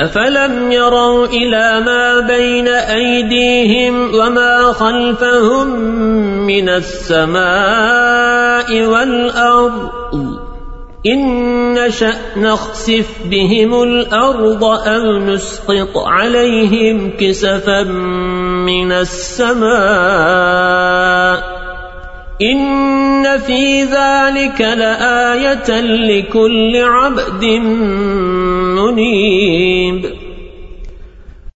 أفلم يروا إلى ما بين أيديهم وما خلفهم من السماء والأرض إن نشأ نخسف بهم الأرض أو نسقط عليهم كسفا من السماء إن في ذلك لآية لكل عبد منيب